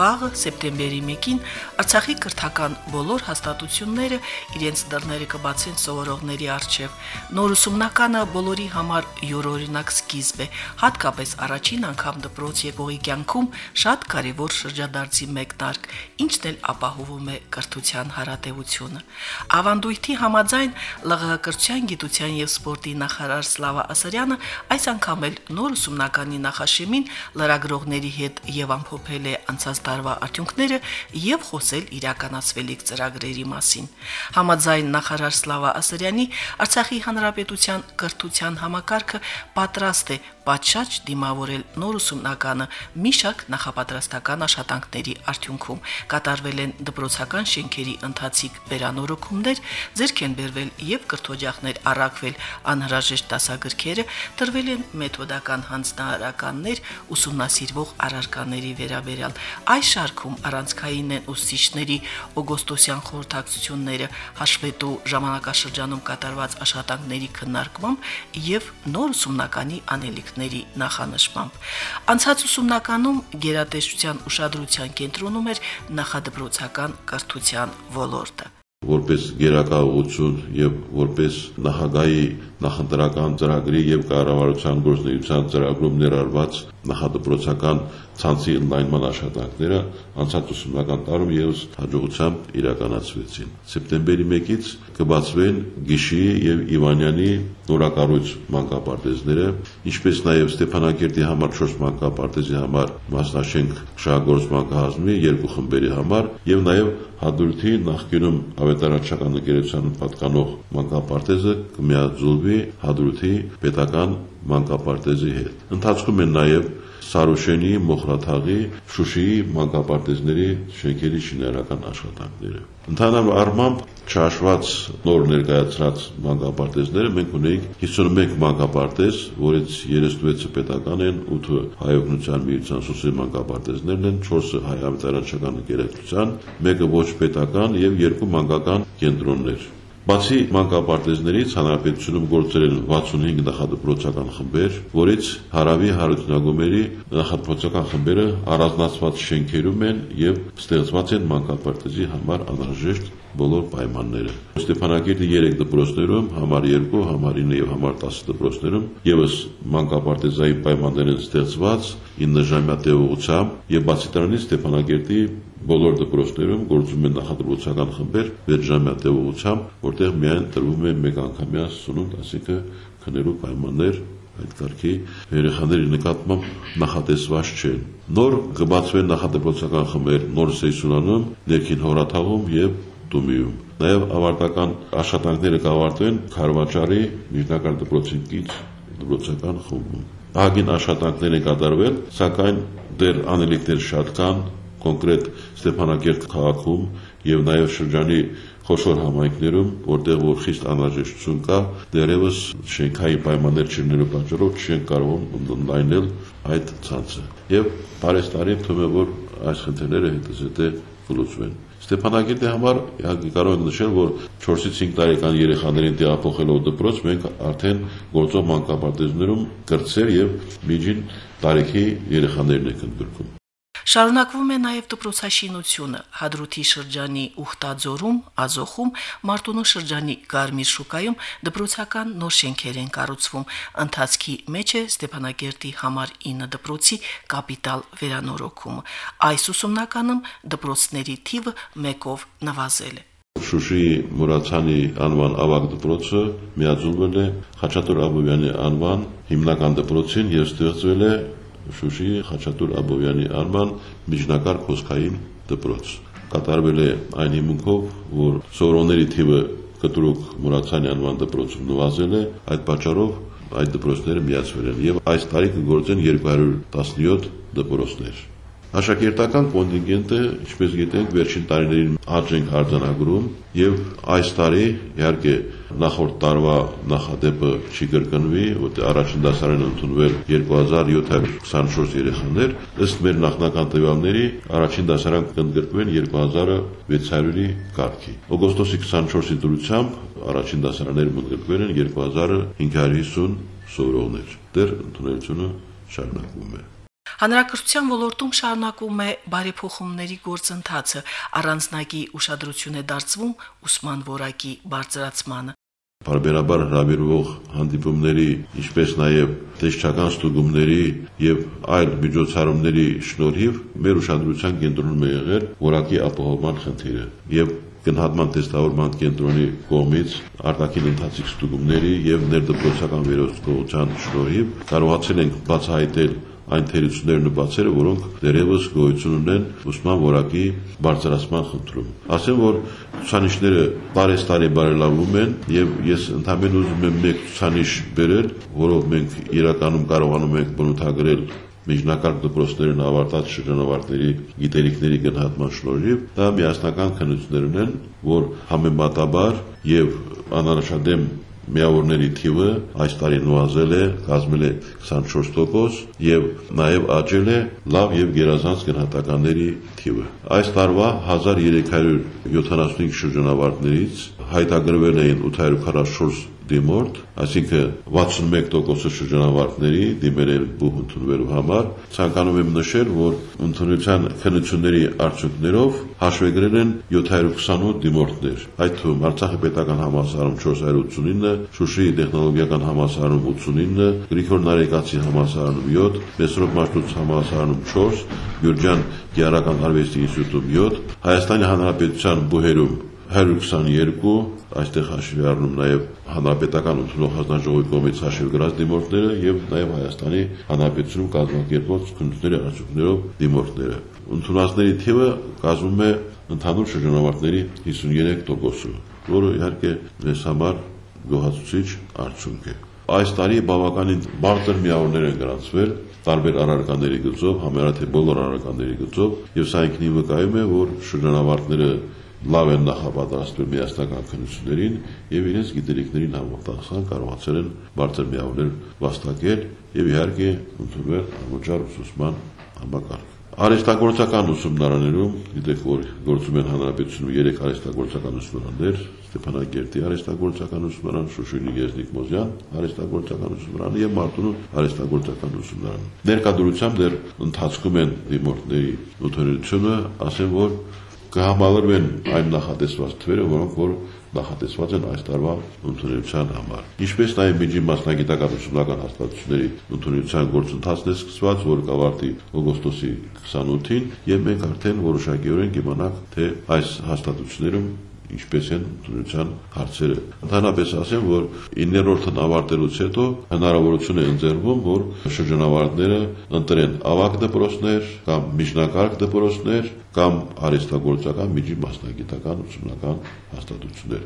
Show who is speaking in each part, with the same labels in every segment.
Speaker 1: Վաղը սեպտեմբերի 1-ին Արցախի կրթական բոլոր հաստատությունները իրենց դռները կբացեն սովորողների առջև։ Նոր ուսումնականը բոլորի համար յուրօրինակ սկիզբ է, հատկապես առաջին անգամ դպրոց եկողի կյանքում շատ կարևոր շրջադարձի մեկնարկ, ինչն էլ ապահովում է կրթության հարատեվությունը։ Ավանդույթի համաձայն ԼՂՀ կրթության, գիտության եւ սպորտի նախարար Սլավա Ասարյանը այս անգամ էլ նոր ուսումնականի նախաշեմին լրագրողների հետ եւ ամփոփել է անցած տարվա արդյունքները եւ խոսել իրականացվելիք ծրագրերի մասին։ Համաձայն նախարար Սլավա Ասարյանի Արցախի հանրապետության կրթության համակարգը պատրաստ է պատշաճ դիմավորել նոր ուսումնականը մի շարք նախապատրաստական աշխատանքների արդյունքում կատարվել են դպրոցական շենքերի ընթացիկ վերանորոգումներ, ձեռք են բերվել եւ կրթօջախներ առաքվել անհրաժեշտ դասագրքերը, տրվել են մեթոդական հանձնարարականներ ուսումնասիրվող առարկաների վերաբերյալ։ Այս շարքում առանցքային են ուսուցիչների օգոստոսյան խորհրդակցությունները հաշվետու ժամանակաշրջանում կատարված աշխատանքների քննարկմամբ եւ նոր ուսումնականի անելիքների նախանշմամբ։ Անցած ուսումնականում գերատեսչության ուշադրության կենտրոնում էր նախադպրոցական կրթության ոլորտը
Speaker 2: որպես գերակայություն եւ որպես նախագահի նախընտրական ծրագրի եւ կառավարության գործնեության ծրագրում ներառված նախադպրոցական ցանցի ընդլայնման աշխատանքները անցած ուսումնական տարում եւս հաջողությամբ իրականացվեցին։ Սեպտեմբերի 1-ից կբացվեն Գիշիի եւ Իվանյանի նորակառույց մանկապարտեզները, ինչպես նաեւ Ստեփանակերտի համար 4 մանկապարտեզի համար մասնաշենք շահգործման կհազմի երկու խմբերի համար եւ նաեւ Հադրութի նախկինում ավետարանչական ընկերությանը պատկանող մանկապարտեզը կմիաձուլվի Հադրութի պետական մանկապարտեզի հետ։ Ընթացքում են նաև Սարուշենի, Մոխրաթաղի, Շուշիի մանկապարտեզների շենքերի շինարարական աշխատանքները։ Ընդհանուր առմամբ չհաշված նոր ներկայացրած մանկապարտեզները մենք ունենք 51 մանկապարտեզ, որից 36-ը պետական են, 8-ը հայօգնության միության սոցիալ մանկապարտեզներն են, 4-ը հայ ավետարանչական ընկերության, 1-ը ոչ պետական եւ 2 մանկական կենտրոններ։ Բացի մանկապարտեզներից հանրապետությունում գործել են 65 նախադպրոցական խմբեր, որից հարավի հարությունագումերի նախադպրոցական խմբերը առանձնացված շենքերում են եւ ստեղծված են մանկապարտեզի համար անհրաժեշտ բոլոր պայմանները։ Ստեփանակերտի 3 դպրոցներում, համար 2, համար 9 եւ համար 10 դպրոցներում եւս մանկապարտեզային պայմաններ են ստեղծված 9 ժամյա տևողությամբ եւ բացի դրանից Ստեփանակերտի բոլոր դպրոցներում գործում են նախադրության խմբեր 6 ժամյա տևողությամբ, որտեղ միայն տրվում է մեկ անգամյա սնունդ, այսինքն քնելու պայմաններ այդ կարգի երեխաների նկատմամբ նախատեսված չեն։ Նոր կբացվեն նախադպրոցական խմբեր նոր սեյսունանում, ներքին հորաթաղում եւ Տումիում։ Նաև ավարտական աշխատանքները կավարտվեն Խարվաճարի միջնակարգ դպրոցի կից դպրոցական խումբում։ Ահագին աշխատանքներ են կատարվել, սակայն դեռ անելիքներ շատ կան, կոնկրետ Ստեփանակերտ քաղաքում եւ նաեւ շրջանի խոշոր համայնքներում, որտեղ որ խիստ անհրաժեշտություն կա, դերևս շենքային պայմաններ չլինելու պատճառով չեն կարող ընդլայնել այդ ցանցը։ Եվ բարեստարի թվում է, որ այս խնդիրները հետզհետե կլուծվեն։ Ստեփանակերտի համար կարող ենք նշել, որ 4-ից 5 տարեկան երեխաներին տեղափոխելով դպրոց մենք արդեն գործող մանկապարտեզներում կրտսեր եւ միջին տարիքի երեխաներն ենք ընդգրկում։
Speaker 1: Շարունակվում է նաև դպրոցաշինությունը. Հադրութի շրջանի Ուխտաձորում, Ազոխում, Մարտունու շրջանի Գարմիր շուկայում դպրոցական նոր շենքեր են կառուցվում։ Ընթացքի մեջ է Ստեփանագերտի համար 9 դպրոցի կապիտալ վերանորոգումը։ Այս ուսումնականում դպրոցների թիվը 1-ով նվազել է։
Speaker 2: Շուշիի Մուրացյանի անվան ավագ դպրոցը միաձուլվել է Խաչատուր Աբովյանի անվան հիմնական դպրոցին եւ ստեղծվել է Շուշիի Խաչատուր Աբովյանի անվան միջնակարգ հոսքային դպրոց։ Կատարվել է այն հիմունքով, որ սովորողների թիվը կտրուկ Մուրացյանի անվան դպրոցում նվազել է, այդ պատճառով այդ դպրոցները միացվել են եւ այս տարի կգործեն 217 դպրոցներ։ Աշակերտական կոնտինգենտը, ինչպես գիտենք, վերջին տարիներին աճ ենք արձանագրում եւ այս տարի իհարկե նախորդ տարվա նախադեպը չի կրկնվի, որտեղ առաջին դասարանը ընդունվել 2724 երեխաներ, ըստ մեր նախնական տվյալների առաջին դասարան կընդգրկվեն 2600-ի կարգի։ Օգոստոսի 24-ի դրությամբ առաջին դասարանները ընդգրկվել են 2550 սովորողներ։ Դեռ ընդունելությունը շարունակվում է։
Speaker 1: Հանրակրթության ոլորտում շարունակվում է բարեփոխումների գործընթացը, առանձնակի ուշադրություն է դարձվում ուսման որակի բարձրացմանը։
Speaker 2: Բարբերաբար հրավիրվող հանդիպումների, ինչպես նաև տեսչական ստուգումների եւ այլ միջոցառումների շնորհիվ մեր ուշադրության կենտրոնում է եղել որակի ապահովման խնդիրը եւ գնահատման տեստավորման կենտրոնի կողմից արտաքին ընթացիկ ստուգումների եւ ներդպրոցական վերահսկողության շնորհիվ կարողացել ենք բացահայտել այն թերություններն ու բացերը, որոնք դերևս գոյություն ունեն ուսման որակի բարձրացման խնդրում։ Ասեմ, որ ցուցանիշները բարեստարի բարելավում են եւ ես ընդհանրապես ուզում եմ մեկ ցուցանիշ բերել, որով մենք իրականում կարողանում ենք բնութագրել միջնակարգ դպրոցներն ավարտած շրջանավարտների գիտելիքների գնահատման շնորհիվ դա միասնական քննություններ ունեն, որ համեմատաբար եւ անանշադեմ միավորների թիվը այս տարի նվազել է, կազմել է 24% եւ նաեւ աճել է լավ եւ գերազանց գնահատականների թիվը։ Այս տարվա 1375 շրջանավարտներից հայտագրվել էին 844 դիմորդ, այսինքն 61%-ը շրջանավարտների դիմել են բուհ ընդունվելու համար։ Ցանկանում եմ նշել, որ ընդունության քննությունների արդյունքներով հաշվեգրել են 728 դիմորդներ, այդ թվում Արցախի պետական համալսարանում 489, Շուշիի տեխնոլոգիական համալսարանում 89, Գրիգոր Նարեկացի համալսարանում 7, Մեսրոպ Մաշտոց համալսարանում 4, Գյուրջան Գերական արվեստի ինստիտուտում 7, Հայաստանի Հանրապետության բուհերում 122 այստեղ հաշվի առնում նաև հանրապետական ընդունող հանձնաժողովի կողմից հաշվի գրած դիմորդները եւ նաև Հայաստանի Հանրապետությունում կազմակերպված քննությունների արդյունքներով դիմորդները։ Ընդունածների թիվը կազմում է ընդհանուր շրջանավարտների 53%-ը, որը իհարկե մեզ համար գոհացուցիչ արդյունք է։ Այս տարի բավականին բարձր միավորներ են գրանցվել տարբեր առարկաների գծով, համարյա թե բոլոր առարկաների գծով, եւ սա ինքնին վկայում է, որ շրջանավարտները լավ են նախապատրաստվել միասնական քննություններին եւ իրենց գիտելիքներին համապատասխան կարողացել են բարձր միավորներ վաստակել եւ իհարկե ընդունվել անոճար ուսուցման համակարգ։ Արեստագործական ուսումնարաներում գիտեք որ գործում են հանրապետությունում 3 արեստագործական ուսումնարաններ Ստեփանակերտի արեստագործական ուսումնարան, Շուշիի Եզնիկ Մոզյան արեստագործական ուսումնարանը եւ Մարտունու արեստագործական ուսումնարանը։ Ներկայությամբ դեռ ընթացքում են դիմորդների ութորությունը, ասեմ որ կհամալրվեն այն նախատեսված թվերը, որոնք որ նախատեսված են այս տարվա ընդունելության համար։ Ինչպես նաև միջին մասնագիտական ուսումնական հաստատությունների ընդունելության գործընթացն է սկսված, որը կավարտի օգոստոսի 28-ին, եւ մենք արդեն որոշակիորեն կիմանանք, թե այս հաստատություններում ինչպես են ընդունության հարցերը։ Ընդհանրապես ասեմ, որ 9-րդն ավարտելուց հետո հնարավորություն է ընձեռվում, որ շրջանավարտները ընտրեն ավակ դպրոցներ կամ միջնակարգ դպրոցներ կամ արհեստագործական միջին մասնագիտական ուսումնական հաստատություններ։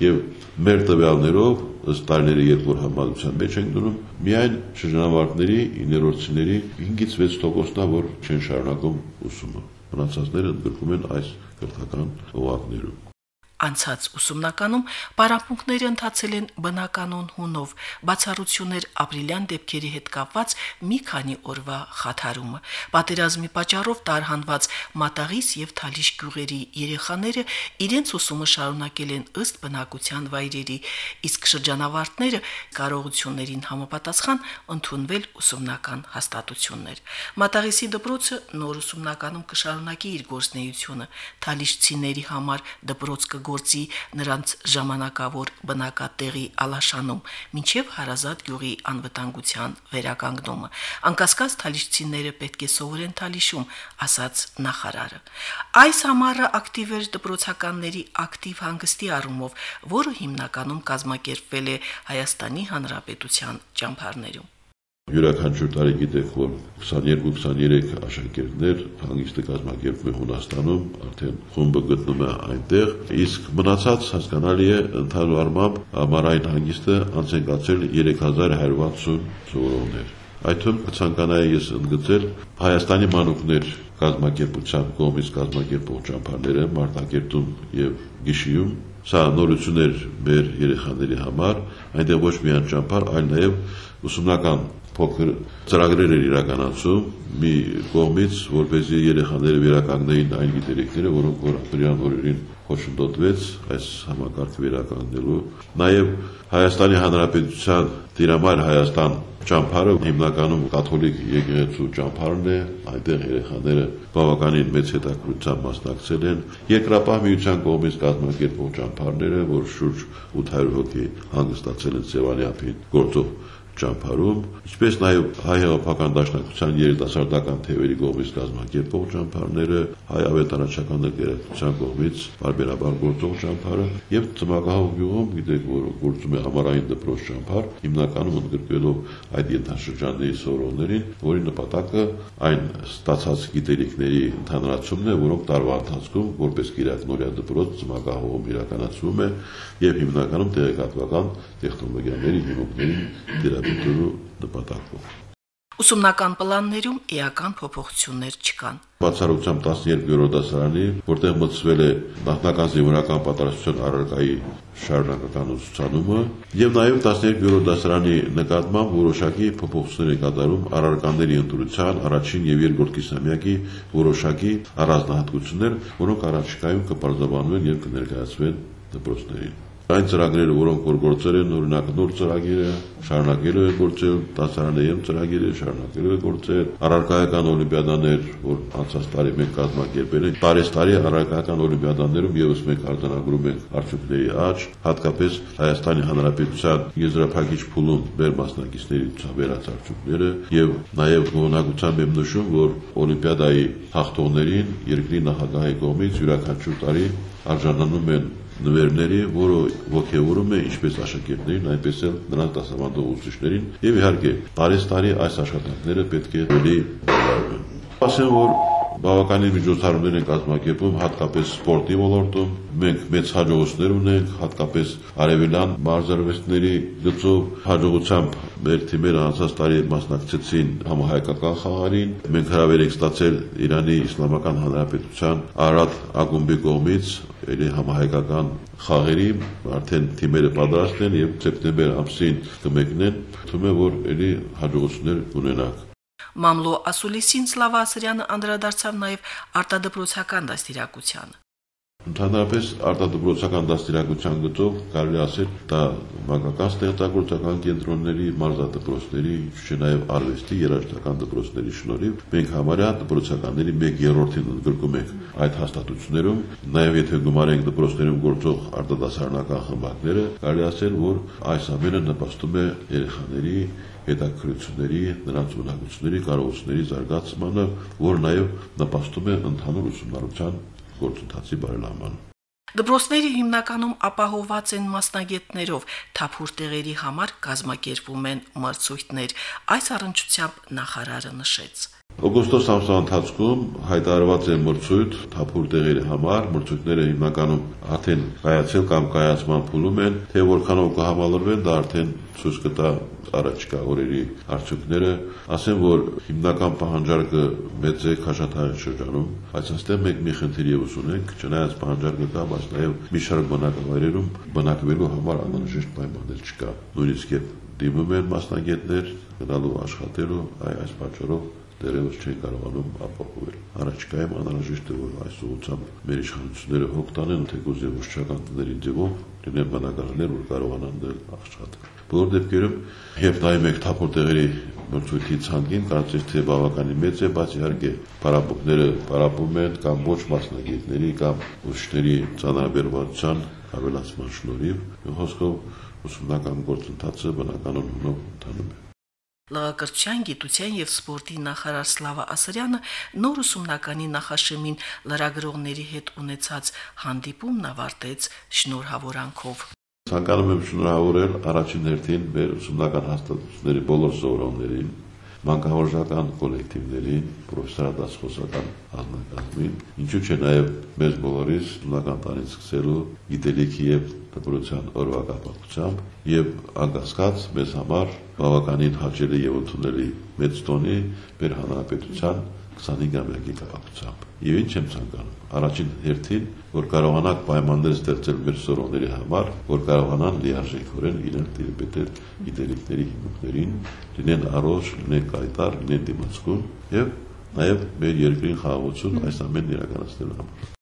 Speaker 2: Եվ մեր տվյալներով ըստ տարիների երբ որ համալության մեջ ենք դնում, միայն շրջանավարտների 9-րդցիների 5-ից 6%-ն որ չեն շարունակում ուսումը։ Մնացածները ընդգրկում են այս կրթական օղակներում։
Speaker 1: Անցած ուսումնականում պարապմունքները ընթացել են բնականon հունով, բացառություններ ապրիլյան դեպքերի հետ կապված մի քանի օրվա խաթարումը։ Պատերազմի պատճառով տարհանված Մատաղիս եւ Թալիշ գյուղերի երեխաները իրենց ուսումը շարունակել են ըստ բնակության վայրերի, իսկ շրջանավարտները կարողություններին համապատասխան ընդունվել ուսումնական հաստատություններ։ Մատաղիսի դպրոցը նոր ուսումնականում կշարունակի իր գործնեությունը, Թալիշցիների համար դպրոց կգործի նրանց ժամանակավոր բնակատեղի Ալաշանում, մինչև հարազատ գյուղի անվտանգության վերականգնումը։ Անկասկած թալիշցիները պետք է սովորեն Թալիշում, ասաց նախարարը։ Այս համարը ակտիվ էր դպրոցականների ակտիվ հանգստի առումով, որը հիմնականում կազմակերպվել է Հայաստանի Հանրապետության ճամփարներում։
Speaker 2: Յուրաքանչյուր տարի գիտեք, որ 22-23 աշակերտներ հանգիստը կազմակերպում է Հունաստանում, արդեն խումբը գտնում է այնտեղ, իսկ մնացած հասկանալի է ընդհանուր առմամբ ամառային հանգիստը անցեկացել 3160 սովորողներ։ Այդ թվում կցանկանայի ես ընդգծել Հայաստանի մանուկներ կազմակերպության կողմից կազմակերպող ճամփաները Մարտակերտում եւ Գիշիում Սա նորություն էր մեր երեխաների համար, այնտեղ ոչ միայն ճամփար, այլ նաև ուսումնական փոքր ծրագրեր էր իրականացում մի կողմից, որպեսզի երեխաները վերականգնեին այն գիտելիքները, որոնք որ ապրիան օրերին խոշնդոտվեց այս համակարգը վերականգնելու։ Նաև Հայաստանի Հանրապետության Տիրամայր Հայաստան ճամփարը հիմնականում կաթոլիկ եկեղեցու ճամփարն է, այնտեղ երեխաները բավականին մեծ հետաքրքրությամբ մասնակցել են։ Երկրապահ միության կողմից կազմակերպող ճամփարները, որ շուրջ 800 հոգի հանգստացել են Սևանյապին գործող ճամփարում, ինչպես նաև հայ հեղափոխական դաշնակցության երիտասարդական թևերի կողմից կազմակերպող ճամփարները, հայ ավետարանչական ներկայացության կողմից բարբերաբար գործող ճամփարը եւ ծմակահող գյուղում գիտեք որ գործում է համարային դպրոց ճամփար, հիմնականում ընդգրկվելով այդ ենթաշրջանների սովորողներին, որի նպատակը այն ստացած գիտելիքների ընդհանրացումն է, որոնք տարվա ընթացքում որպես Կիրակնորիա դպրոց ծմակահողում իրականացվում է եւ հիմնականում տեղեկատվական տեխնոլոգիաների հիմունքներին դերաբերելու նպատակով։
Speaker 1: Ուսումնական պլաններում էական փոփոխություններ չկան։
Speaker 2: Բացառությամբ 12-րդ դասարանի, որտեղ մտցվել է նախնական զինվորական պատրաստության առարկայի շարունակական ուսուցանումը, եւ նաեւ 12-րդ դասարանի նկատմամբ որոշակի փոփոխություններ են կատարում առարկաների ընտրության առաջին եւ երկրորդ կիսամյակի որոշակի առանձնահատկություններ, որոնք առաջիկայում կպարզաբանվեն եւ կներկայացվեն դպրոցներին։ Այն ծրագրերը, որոնք որ գործել են, օրինակ նոր ծրագիրը շարունակելու է գործել, դասարանային ծրագիրը շարունակելու է գործել, առարկայական օլիմպիադաներ, որ անցած տարի մենք կազմակերպել ենք, տարես տարի առարկայական օլիմպիադաներում եւս մենք արձանագրում ենք արդյունքների աճ, հատկապես Հայաստանի Հանրապետության եզրափակիչ փուլում մեր մասնակիցների ցավերած արդյունքները եւ նաեւ գոհնակությամբ եմ նշում, որ օլիմպիադայի հաղթողներին երկրի նախագահի կողմից յուրաքանչյուր տարի արժանանում են նվերների, որը ողջևորում է ինչպես աշակերտներին, այնպես էլ նրանց դասավանդող ուսուցիչներին եւ իհարկե տարես տարի այս աշխատանքները պետք է լի ասեմ որ բավականին միջոցառումներ են կազմակերպում հատկապես սպորտի ոլորտում մենք մեծ հաջողություններ ունենք հատկապես արևելյան մարզարվեստների գծով հաջողությամբ մեր թիմերը անցած տարի մասնակցեցին համահայկական խաղարին մենք հրավեր ենք ստացել Իրանի Իսլամական Հանրապետության Արադ ակումբի կողմից ելի համահայկական խաղերի արդեն թիմերը պատրաստ են եւ սեպտեմբեր ամսին կմեկնեն թվում է որ ելի հաջողություններ ունենանք
Speaker 1: Մամլո Ասուլիսին Սլավա Ասրյանը անդրադարձավ նաև արտադպրոցական դաստիարակությանը։
Speaker 2: Ընդհանրապես արտադրոցական դաստիարակության գծով կարելի ասել դա մանկական ստեղծագործական կենտրոնների, մարզադպրոցների, ինչու՞ նաև արվեստի երաժշտական դպրոցների շնորհիվ մենք համարյա դպրոցականների 1/3-ին ընդգրկում ենք այդ հաստատություններում, նաև եթե գումարենք դպրոցներում գործող արտադասարանական խմբակները, կարելի ասել, որ այս ամենը նպաստում է երեխաների հետաքրությունների, նրանց ունակությունների, կարողությունների զարգացմանը, որ նաև նպաստում է ընդհանուր ուսումնառության գործընթացի բարելավման։
Speaker 1: Դպրոցները հիմնականում ապահովված են մասնագետներով, թափուր տեղերի համար կազմակերպվում են մրցույթներ։ Այս առնչությամբ նախարարը նշեց.
Speaker 2: Օգոստոս ամսվա ընթացքում հայտարարված է մրցույթ թափուր տեղերի համար, մրցույթները հիմնականում արդեն կայացել կամ կայացման փուլում են, թե որքանով կհամալրվեն, դա արդեն ցույց կտա առաջիկա օրերի արդյունքները, ասեմ, որ հիմնական պահանջարկը մեծ է Քաշաթաղի շրջանում, բայց այստեղ մենք մի խնդիր եւս ունենք, չնայած պահանջարկը կա, բայց նաեւ մի շարք բնակավայրերում բնակվելու համար անհրաժեշտ պայմաններ չկա։ Նույնիսկ դիմում են մասնագետներ գնալու աշխատելու, այ այս պատճառով դերևս չեն կարողանում ապահովել։ Առաջիկայում անհրաժեշտ է որ այս ուղղությամբ մեր իշխանությունները հոգ տանեն թեկուզ եւ ուշչական տների ձևով լինեն բնակարաններ, որ կարողանան դել աշխատել։ Բոլոր դեպքերում եւ նայում եք թափոր տեղերի մրցույթի ցանկին, կարծես թե բավականին մեծ է, բայց իհարկե պարապմունքները պարապում են կամ ոչ մասնագետների կամ ուսուցիչների ցանրաբերվածության ավելացման շնորհիվ, խոսքով ուսումնական գործընթացը բնականon ունով ընթանում է։
Speaker 1: Լղակրթության, գիտության եւ սպորտի նախարար Սլավա Ասարյանը նոր ուսումնականի նախաշեմին լրագրողների հետ ունեցած հանդիպումն ավարտեց շնորհավորանքով։
Speaker 2: Ցանկանում եմ շնորհավորել առաջին հերթին մեր ուսումնական հաստատությունների բոլոր սովորողներին, մանկավարժական կոլեկտիվներին, պրոֆեսորադասխոսական անձնակազմին, ինչու՞ չէ նաև մեզ բոլորիս նույնական տանից սկսելու գիտելիքի եւ դպրոցյան օրվա կապակցությամբ եւ անկասկած մեզ համար բավականին հաճելի եւ ընդունելի մեծ տոնի մեր հանրապետության 25-ամյակի կապակցությամբ։ Եվ ինչ եմ ցանկանում։ Առաջին հերթին, որ կարողանանք պայմաններ ստեղծել մեր սորոների համար, որ կարողանան լիարժեքորեն իրենք դիպետել գիտելիքների հիմունքներին, լինեն առողջ, լինեն կայտար, լինեն դիմացկուն եւ նաեւ մեր երկրին խաղաղություն այս ամենն իրականացնելու համար։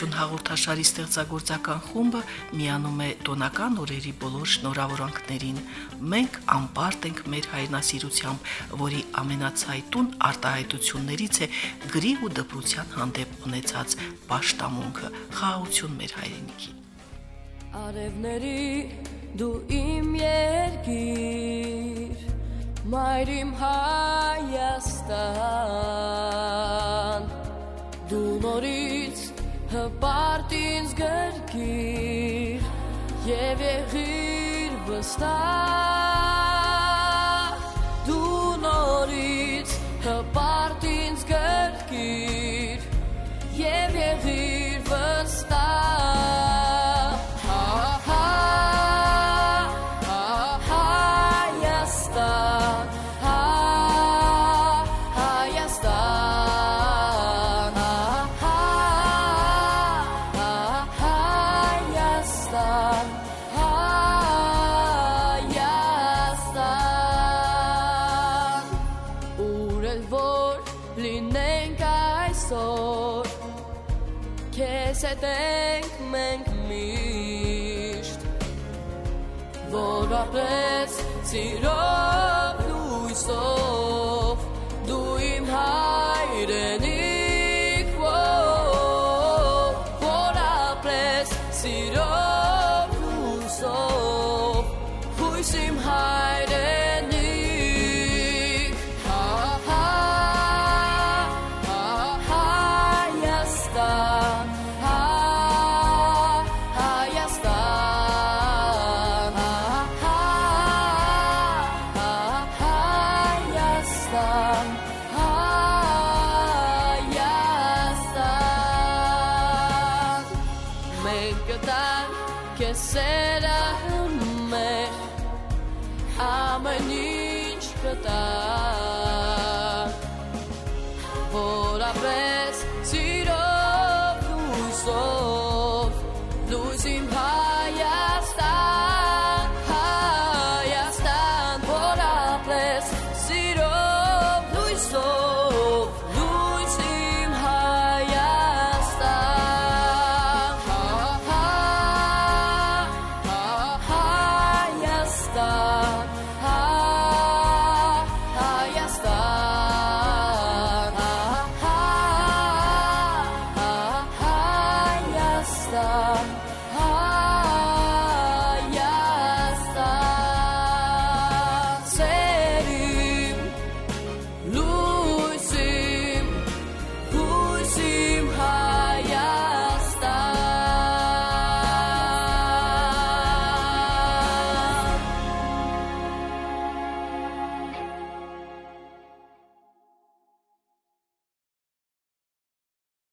Speaker 1: Դպրություն հաղորդաշարի ստեղծագործական խումբը միանում է տոնական օրերի բոլոր շնորհավորանքներին։ Մենք անպարտ ենք մեր հայրենասիրությամբ, որի ամենացայտուն արտահայտություններից է գրի ու դպրության հանդեպ ունեցած պաշտամունքը, խաղաղություն մեր հայրենիքի։
Speaker 3: Արևների դու իմ երկիր, մայրիմ Հայաստան, դու նորից հպարտ ինձ գրկիր եւ եղիր վստահ հետ ենք մենք միշտ որ ապրեց սիրով
Speaker 4: ամեն ինչ կտա